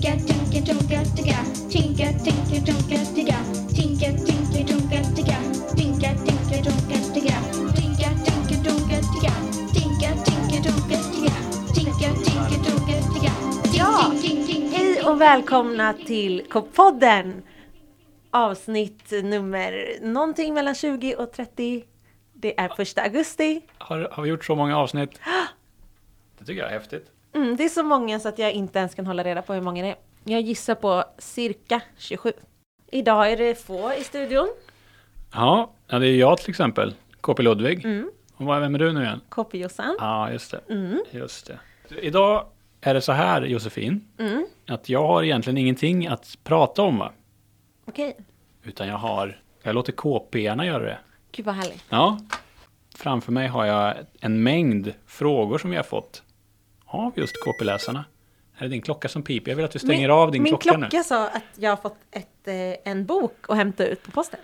Tinka, tinka, tonka, ticka. Tinka, tinka, tonka, ticka. Tinka, tinka, tonka, ticka. Tinka, tinka, tonka, ticka. Tinka, tinka, tonka, ticka. Tinka, tinka, tonka, ticka. Tinka, tinka, tonka, ticka. Ja. Hej och välkomna till K-podden! Avsnitt nummer någonting mellan 20 och 30. Det är första augusti. Har, har vi gjort så många avsnitt? Det tycker jag är häftigt. Mm, det är så många så att jag inte ens kan hålla reda på hur många det är. Jag gissar på cirka 27. Idag är det få i studion. Ja, ja, det är jag till exempel. KP Ludvig. Mm. Och vem är du nu igen? KP-Jossan. Ja, just det. Mm. Just det. Idag är det så här Josefin. Mm. Att jag har egentligen ingenting att prata om va? Okej. Utan jag har, jag låter KP-arna göra det. Gud vad härligt. Ja. Framför mig har jag en mängd frågor som vi har fått. Av just KP-läsarna. Är det din klocka som piper? Jag vill att du stänger Min- av din Min klocka, klocka nu. sa att jag har fått ett, eh, en bok att hämta ut på posten.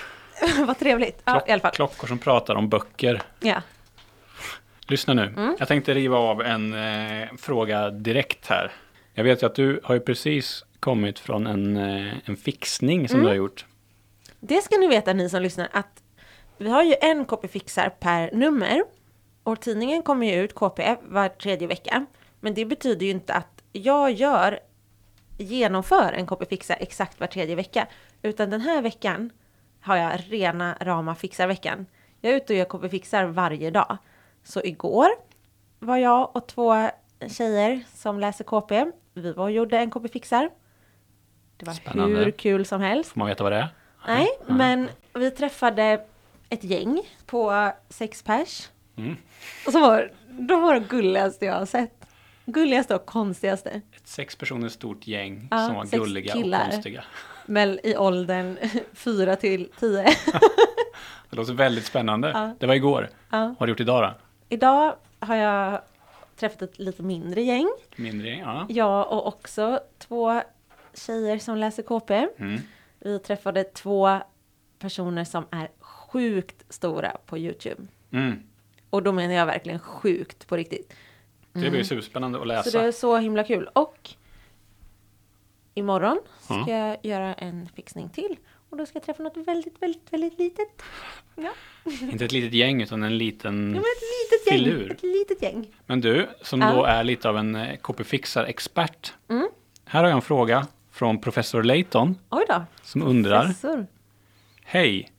vad trevligt. Ja, Klock- fall. Klockor som pratar om böcker. Ja. Lyssna nu. Mm. Jag tänkte riva av en eh, fråga direkt här. Jag vet ju att du har ju precis kommit från en, eh, en fixning som Mm. du har gjort. Det ska ni veta ni som lyssnar att vi har ju en KP Fixar per nummer. Och tidningen kommer ju ut KP var tredje vecka. Men det betyder ju inte att jag gör, genomför en KP Fixar exakt var tredje vecka. Utan den här veckan har jag rena rama Fixar-veckan. Jag är ute och gör KP Fixar varje dag. Så igår var jag och två tjejer som läser KP. Vi var och gjorde en KP Fixar. Det var Spännande. hur kul som helst. Får man veta vad det är? Nej, men vi träffade ett gäng på sex pers. Mm. Och så var de var de gulligaste jag har sett. Gulligaste och konstigaste. Ett sex personer stort gäng Ja, som var gulliga killar. och konstiga. Men i åldern fyra till tio. Det låter väldigt spännande. Ja. Det var igår. Ja. Vad har du gjort idag då? Idag har jag träffat ett lite mindre gäng. Mindre gäng? Ja. Jag och också två tjejer som läser KP. Mm. Vi träffade två personer som är sjukt stora på YouTube. Mm. Och då menar jag verkligen sjukt på riktigt. Det blir superspännande att läsa. Mm. Så det är så himla kul. Och imorgon ska Ja. jag göra en fixning till. Och då ska jag träffa något väldigt, väldigt, väldigt litet. Ja, Inte ett litet gäng utan en liten... ja men ett litet gäng. Filur. Ett litet gäng. Men du, som Ja. då är lite av en eh, KP-fixar-expert. Mm. Här har jag en fråga från professor Layton som undrar. Professor. Hej!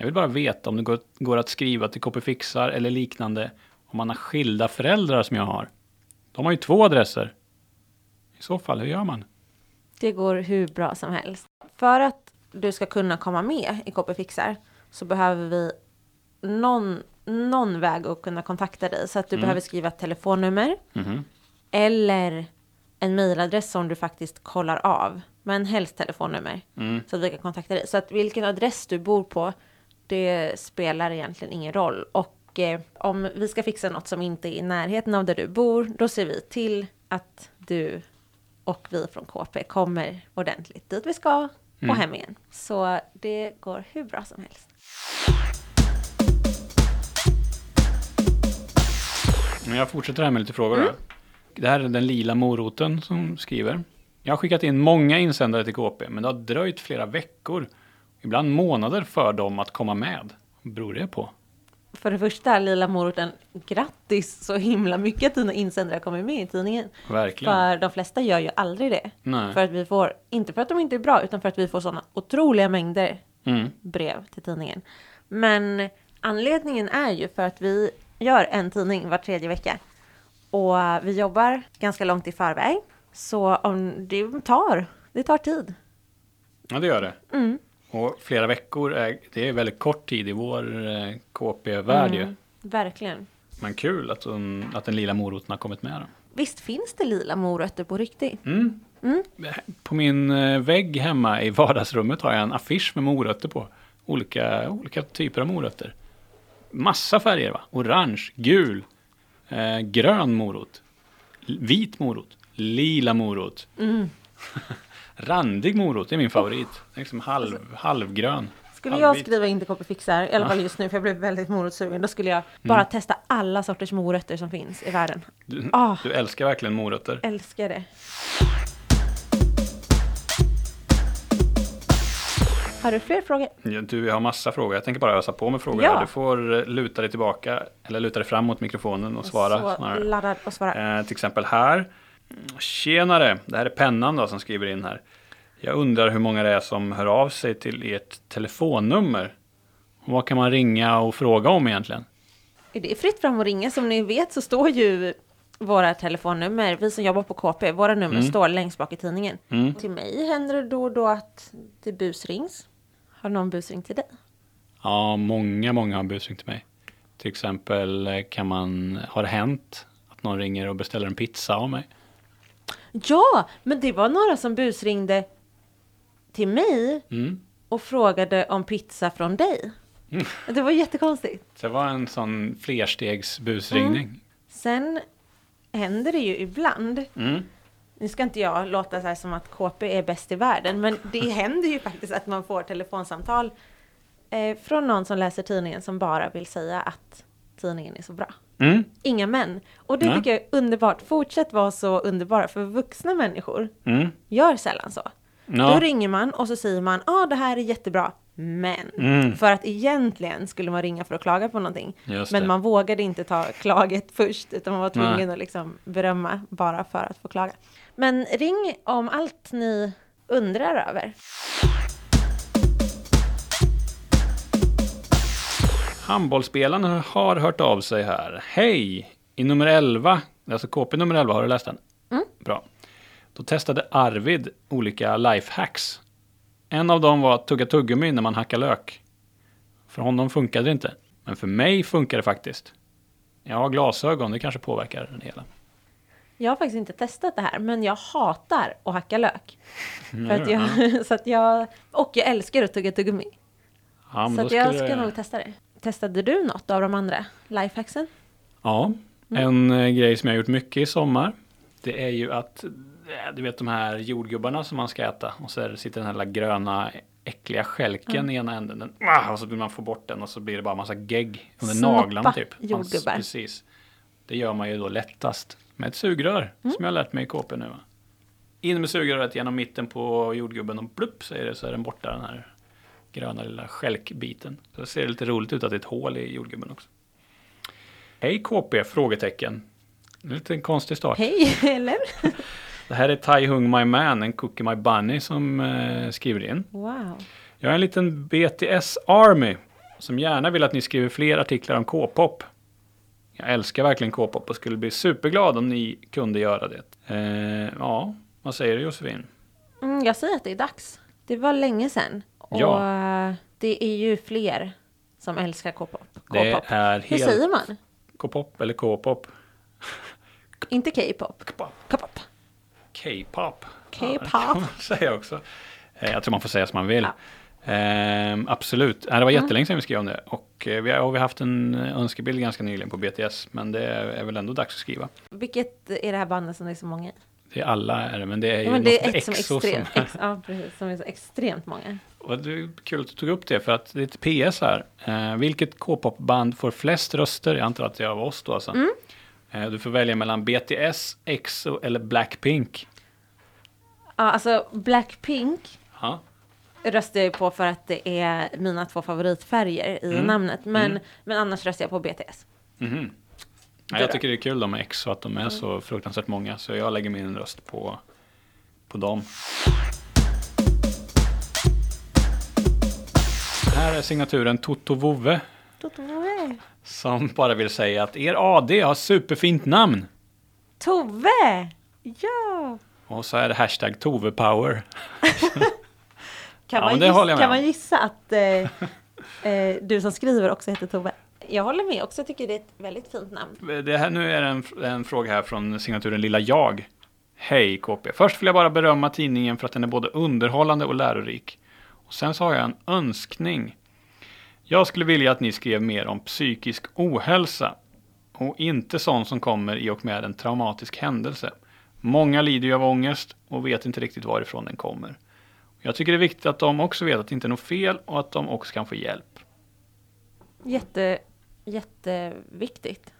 Jag vill bara veta om det går, går att skriva till KP Fixar eller liknande om man har skilda föräldrar som jag har. De har ju två adresser. I så fall, hur gör man? Det går hur bra som helst. För att du ska kunna komma med i KP Fixar så behöver vi någon, någon väg att kunna kontakta dig. Så att du Mm. behöver skriva ett telefonnummer Mhm. eller en mejladress som du faktiskt kollar av. Men helst telefonnummer. Mm. Så att vi kan kontakta dig. Så att vilken adress du bor på, det spelar egentligen ingen roll. Och eh, om vi ska fixa något som inte är i närheten av där du bor, då ser vi till att du och vi från KP kommer ordentligt dit vi ska och Mm. hem igen. Så det går hur bra som helst. Men jag fortsätter här med lite frågor. Då. Det här är den lila moroten som skriver. Jag har skickat in många insändare till KP, men det har dröjt flera veckor, ibland månader för dem att komma med. Vad beror det på? För det första, Lila Moroten, grattis så himla mycket att dina insändare kommer med i tidningen. Verkligen. För de flesta gör ju aldrig det. Nej. För att vi får, inte för att de inte är bra, utan för att vi får sådana otroliga mängder Mm. brev till tidningen. Men anledningen är ju för att vi gör en tidning var tredje vecka. Och vi jobbar ganska långt i förväg. Så om det tar, det tar tid. Ja, det gör det. Mm. Och flera veckor, är, det är väldigt kort tid i vår eh, KP-värld ju. Mm, verkligen. Men kul att, den- att den lila moroten har kommit med. Då. Visst finns det lila morötter på riktigt? Mm. Mm. På min eh, vägg hemma i vardagsrummet har jag en affisch med morötter på. Olika, olika typer av morötter. Massa färger va? Orange, gul, eh, grön morot, vit morot, lila morot. Mm. Randig morot, det är min favorit. Den är liksom halv, halvgrön. Skulle jag Halvbit. skriva in till Copyfixar, i alla fall just nu, för jag blev väldigt morotsugen, då skulle jag bara mm. testa alla sorters morötter som finns i världen. Du, Ah. du älskar verkligen morötter. Älskar det. Har du fler frågor? Ja, Du, jag har massa frågor. Jag tänker bara ösa på med frågor. Ja. Du får eh, luta dig tillbaka, eller luta dig fram mot mikrofonen och svara. Så laddad och svara. Eh, till exempel här. Tjenare, det här är Pennan då som skriver in här. Jag undrar hur många det är som hör av sig till ert telefonnummer. Och vad kan man ringa och fråga om egentligen? Det är fritt fram att ringa. Som ni vet så står ju våra telefonnummer, vi som jobbar på KP, våra nummer står längst bak i tidningen. Mm. Till mig händer det då och då att det busrings. Har någon busringt till dig? Ja, många, många har busringt till mig. Till exempel eh, kan man, har det hänt att någon ringer och beställer en pizza av mig? Ja, men det var några som busringde till mig Mm. och frågade om pizza från dig. Det var jättekonstigt. Det var en sån flerstegs busringning. Sen händer det ju ibland. Mm. Nu ska inte jag låta så här som att KP är bäst i världen, men det händer ju faktiskt att man får telefonsamtal eh, från någon som läser tidningen som bara vill säga att tidningen är så bra. Mm. Inga män. Och det Nej. tycker jag är underbart. Fortsätt vara så underbara, för vuxna människor Mm. gör sällan så. Då Ja. ringer man och så säger man, ja ah, det här är jättebra, men. Mm. För att egentligen skulle man ringa för att klaga på någonting. Men man vågade inte ta klaget först, utan man var tvungen Nej. att liksom berömma bara för att få klaga. Men ring om allt ni undrar över. Handbollsspelarna har hört av sig här. Hej! I nummer 11, alltså KP nummer 11, har du läst den? Mm. Bra. Då testade Arvid olika lifehacks. En av dem var att tugga tuggummi när man hackar lök. För honom funkade det inte. Men för mig funkar det faktiskt. Jag har glasögon, det kanske påverkar det hela. Jag har faktiskt inte testat det här, men jag hatar att hacka lök. Mm, För att jag, så att jag, och jag älskar att tugga tuggummi. Ja, Så jag ska det- nog testa det. Testade du något av de andra lifehacksen? Ja, en eh, grej som jag gjort mycket i sommar. Det är ju att, eh, du vet de här jordgubbarna som man ska äta. Och så sitter den här lilla gröna äckliga skälken i ena änden. Den, ah, och så vill man få bort den och så blir det bara massa gegg under Snoppa naglarna typ. jordgubbar. Precis. Det gör man ju då lättast med ett sugrör. Som jag har lärt mig i KP nu. In med sugröret genom mitten på jordgubben och plupp säger det så är den borta den här gröna lilla skälkbiten. Så ser det lite roligt ut att det är ett hål i jordgubben också. Hej KP? Frågetecken. En konstig start. Hej, eller? Det här är Tai Hung My Man, en Cookie My Bunny som eh, skriver in. Wow. Jag är en liten BTS Army som gärna vill att ni skriver fler artiklar om K-pop. Jag älskar verkligen K-pop och skulle bli superglad om ni kunde göra det. Eh, ja, vad säger du Josefin? Mm, jag säger att det är dags. Det var länge sedan. Och Ja. eh, det är ju fler som älskar K-pop. Det är Hur helt... säger man? K-pop eller K-pop? Inte K-pop. K-pop. K-pop. K-pop. Ja, kan man säga också. Eh, Jag tror man får säga som man vill. Ehm, absolut. Eh, Det var jättelänge sedan vi skrev om det. Och vi har, vi haft en önskebild ganska nyligen på BTS. Men det är väl ändå dags att skriva. Vilket är det här bandet som det är så många i? Det är alla är det, men det är ju Ja, men det är ett som är extremt. som... Ex, ja, precis. Som är så extremt många. Och det är kul att du tog upp det, för att det är ett PS här. Eh, vilket K-pop-band får flest röster? Jag antar att det är av oss då alltså. Mm. Eh, du får välja mellan BTS, EXO eller Blackpink. Ja, alltså Blackpink Ja. röstar jag på för att det är mina två favoritfärger i Mm. namnet. Men, Mm. men annars röstar jag på BTS. Mhm. Ja, jag tycker det är kul de med EXO, att de är så fruktansvärt många. Så jag lägger min röst på, på dem. Här är signaturen Toto Vove. Som bara vill säga att er AD har superfint namn. Tove! Ja! Och så är det hashtag Tovepower. Kan, Ja, man, men det giss, håller jag med kan man gissa att eh, eh, du som skriver också heter Tove? Jag håller med också, jag tycker det är ett väldigt fint namn. Det här, nu är det en, en fråga här från signaturen Lilla Jag. Hej KP. Först vill jag bara berömma tidningen för att den är både underhållande och lärorik. Och sen så har jag en önskning. Jag skulle vilja att ni skrev mer om psykisk ohälsa. Och inte sånt som kommer i och med en traumatisk händelse. Många lider ju av ångest och vet inte riktigt varifrån den kommer. Jag tycker det är viktigt att de också vet att det inte är något fel och att de också kan få hjälp. Jätte, jätteviktigt.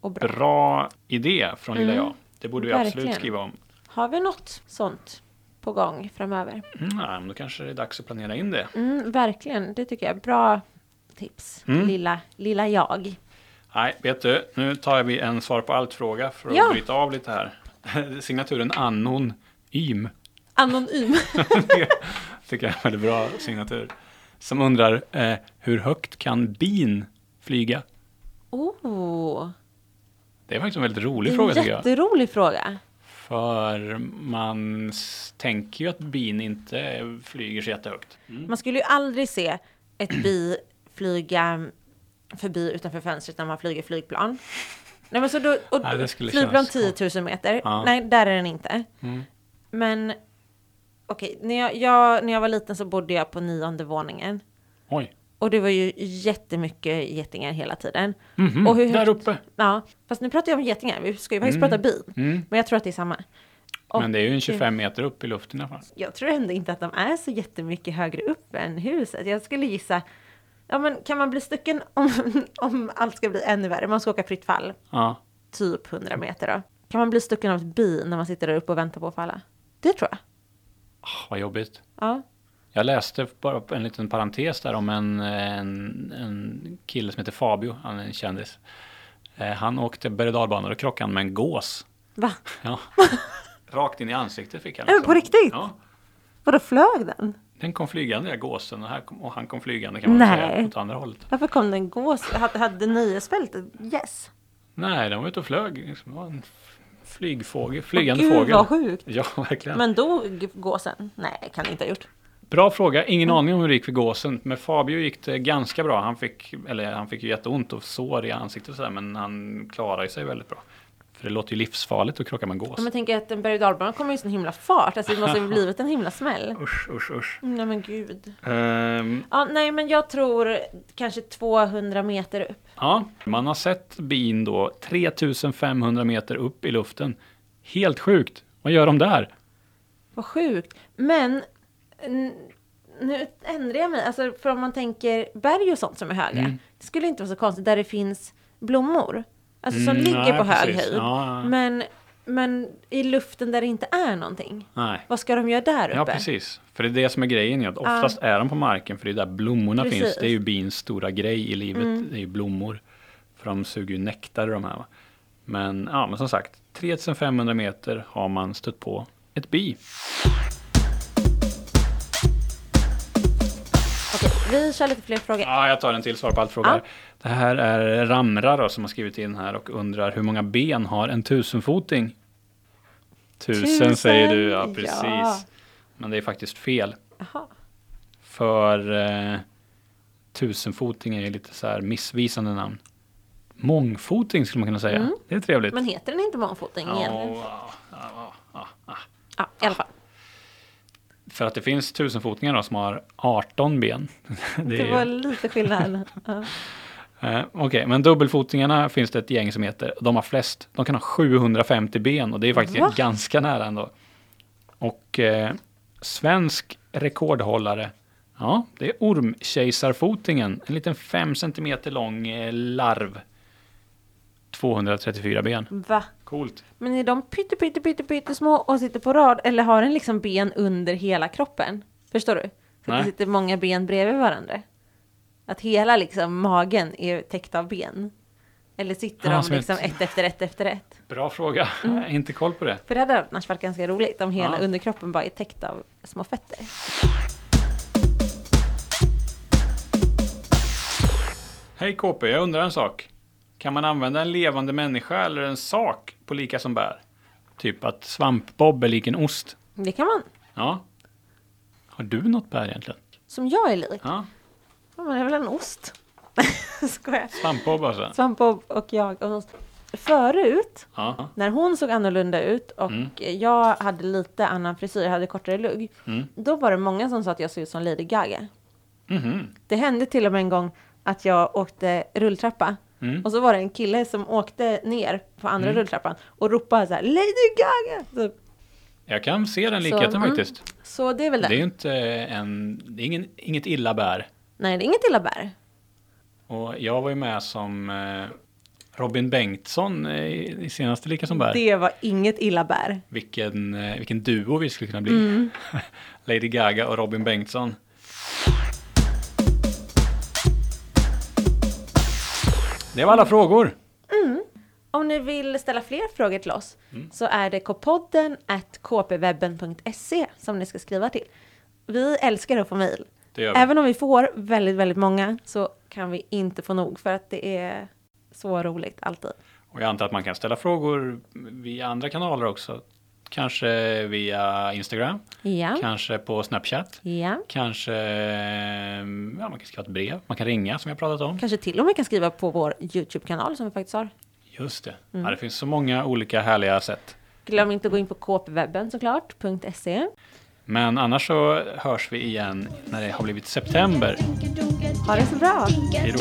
Och bra. Bra idé från Lilla Mm, Jag. Det borde vi absolut verkligen. skriva om. Har vi något sånt på gång framöver. Mm, då kanske det är dags att planera in det. Mm, verkligen, det tycker jag. Bra tips, Mm. lilla, lilla jag. Nej, vet du, nu tar vi en svar på allt-fråga för att Ja. bryta av lite här. Signaturen Annon Ym. Anonym. Det tycker jag är en väldigt bra signatur. Som undrar, eh, hur högt kan bin flyga? Oh, Det är faktiskt en väldigt rolig är fråga en tycker jag. jätterolig fråga. För man tänker ju att bin inte flyger så jättehögt. Man skulle ju aldrig se ett bi flyga förbi utanför fönstret när man flyger flygplan. Nej, men så då, och, Nej, det skulle flygplan kännas 10 000 meter. Ja. Nej, där är den inte. Mm. Men okej, när, jag, jag, när jag var liten så bodde jag på nionde våningen. Oj, Och det var ju jättemycket getingar hela tiden. Mhm, Och hur där högt- uppe. Ja, fast nu pratar jag om getingar. Vi ska ju faktiskt Mm. prata bin. Mm. Men jag tror att det är samma. Och Men det är ju en 25 meter upp i luften i alla fall. jag tror ändå inte att de är så jättemycket högre upp än huset. Jag skulle gissa, ja men kan man bli stucken om, om allt ska bli ännu värre? Man ska åka fritt fall, Ja. typ 100 meter då. Kan man bli stucken av ett bi när man sitter där uppe och väntar på att falla? Det tror jag. Ah, vad jobbigt. Ja. Jag läste bara en liten parentes där om en, en, en kille som heter Fabio, han är en kändis. Eh, han åkte berg och och krockade med en gås. Va? Ja. Rakt in i ansiktet fick han. Men på riktigt? Ja. Vadå flög den? Den kom flygande, den gåsen, och, kom, och han kom flygande kan man Nej. säga, åt andra hållet. Varför kom den gås? Hade, hade nöjesfältet? Yes. Nej, den var ute och flög. liksom. Det var en flygfågel, flygande Gud fågel. vad sjukt. Ja, verkligen. Men dog gåsen? Nej, kan det inte ha gjort. Bra fråga. Ingen aning om hur det gick för gåsen. Med Fabio gick det ganska bra. Han fick, eller han fick ju jätteont och sår i ansiktet och sådär, men han klarade sig väldigt bra. För det låter ju livsfarligt att krocka med en gås. Om man tänker att en berg och dalbana kommer i sån himla fart. Alltså det måste ju blivit en himla smäll. Usch, usch, usch. Nej men gud. Ehm, Ja, nej men jag tror kanske 200 meter upp. ja, man har sett bin då 3500 meter upp i luften. Helt sjukt. Vad gör de där? Vad sjukt. Men nu ändrar jag mig. Alltså för om man tänker berg och sånt som är höga. Mm. Det skulle inte vara så konstigt där det finns blommor. Alltså som Mm, ligger nej, på hög precis. höjd. Ja, ja. Men, men i luften där det inte är någonting. Nej. Vad ska de göra där uppe? Ja, precis. För det är det som är grejen. Att oftast är de på marken, för det är där blommorna Precis. Mm. finns. Det är ju bins stora grej i livet. Det är ju blommor. För de suger ju nektar de här. Va? Men, ja, men som sagt, 3500 meter har man stött på ett bi. Okej, vi kör lite fler frågor. Ja, jag tar en till svar på allt fråga. Ja. Det här är Ramra då, som har skrivit in här och undrar hur många ben har en tusenfoting? Tusen, Tusen, säger du, ja ja. precis. Men det är faktiskt fel. Jaha. För eh, tusenfoting är lite så här missvisande namn. Mångfoting skulle man kunna säga. Det är trevligt. Mm. Men heter den inte Ja, egentligen? ja, ja, ja, ja. Ja, i alla fall. För att det finns tusenfotingar då som har 18 ben. det Det var lite skillnad. Ja. eh, Okej, men dubbelfotingarna finns det ett gäng som heter. De har flest. De kan ha 750 ben och det är faktiskt Va? ganska nära ändå. Och eh, svensk rekordhållare. Ja, det är ormkejsarfotingen. En liten 5 cm lång eh, larv. 234 ben. Va? Coolt. Men är de pytte, pytte, pytte, pytte små och sitter på rad eller har den liksom ben under hela kroppen? Förstår du? Så att Nej. det sitter många ben bredvid varandra. Att hela liksom magen är täckt av ben. Eller sitter Ja, de liksom ett efter ett efter ett? Bra fråga. Jag har inte koll på det. För det hade annars varit ganska roligt om hela Ja. underkroppen bara är täckt av små fötter. Hej KP, jag undrar en sak. Kan man använda en levande människa eller en sak på lika som bär? Typ att svampbob är lik en ost. Det kan man. Ja. Har du något bär egentligen? Som jag är lik. Ja. Ja, men det är väl en ost. Skojar. Svampbob alltså? Svampbob och jag och ost. Förut, Ja. när hon såg annorlunda ut och Mm. jag hade lite annan frisyr, jag hade kortare lugg. Mm. Då var det många som sa att jag såg ut som Lady Gaga. Mhm. Det hände till och med en gång att jag åkte rulltrappa. Mm. Och så var det en kille som åkte ner på andra Mm. rulltrappan och ropade så här Lady Gaga! Så, Jag kan se den likheten mm. faktiskt. så det är väl Det är det. ju inte en, det är ingen, inget illa bär. Nej, det är inget illa bär. Och jag var ju med som eh, Robin Bengtsson eh, i i senaste Lika som bär. Det var inget illa bär. Vilken, eh, vilken duo vi skulle kunna bli. Mm. Lady Gaga och Robin Bengtsson. Det var alla frågor. Om ni vill ställa fler frågor till oss så är det kpodden at kpwebben.se som ni ska skriva till. Vi älskar att få mejl. Även om vi får väldigt, väldigt många så kan vi inte få nog för att det är så roligt alltid. Och jag antar att man kan ställa frågor via andra kanaler också. Kanske via Instagram, Ja, kanske på Snapchat, ja. kanske ja, man kan skriva ett brev, man kan ringa som jag pratat om. Kanske till och med kan skriva på vår YouTube-kanal som vi faktiskt har. Just det. Mm. Ja, det finns så många olika härliga sätt. Glöm inte att gå in på kpwebben såklart, .se. Men annars så hörs vi igen när det har blivit september. Ha det så bra! Hej då.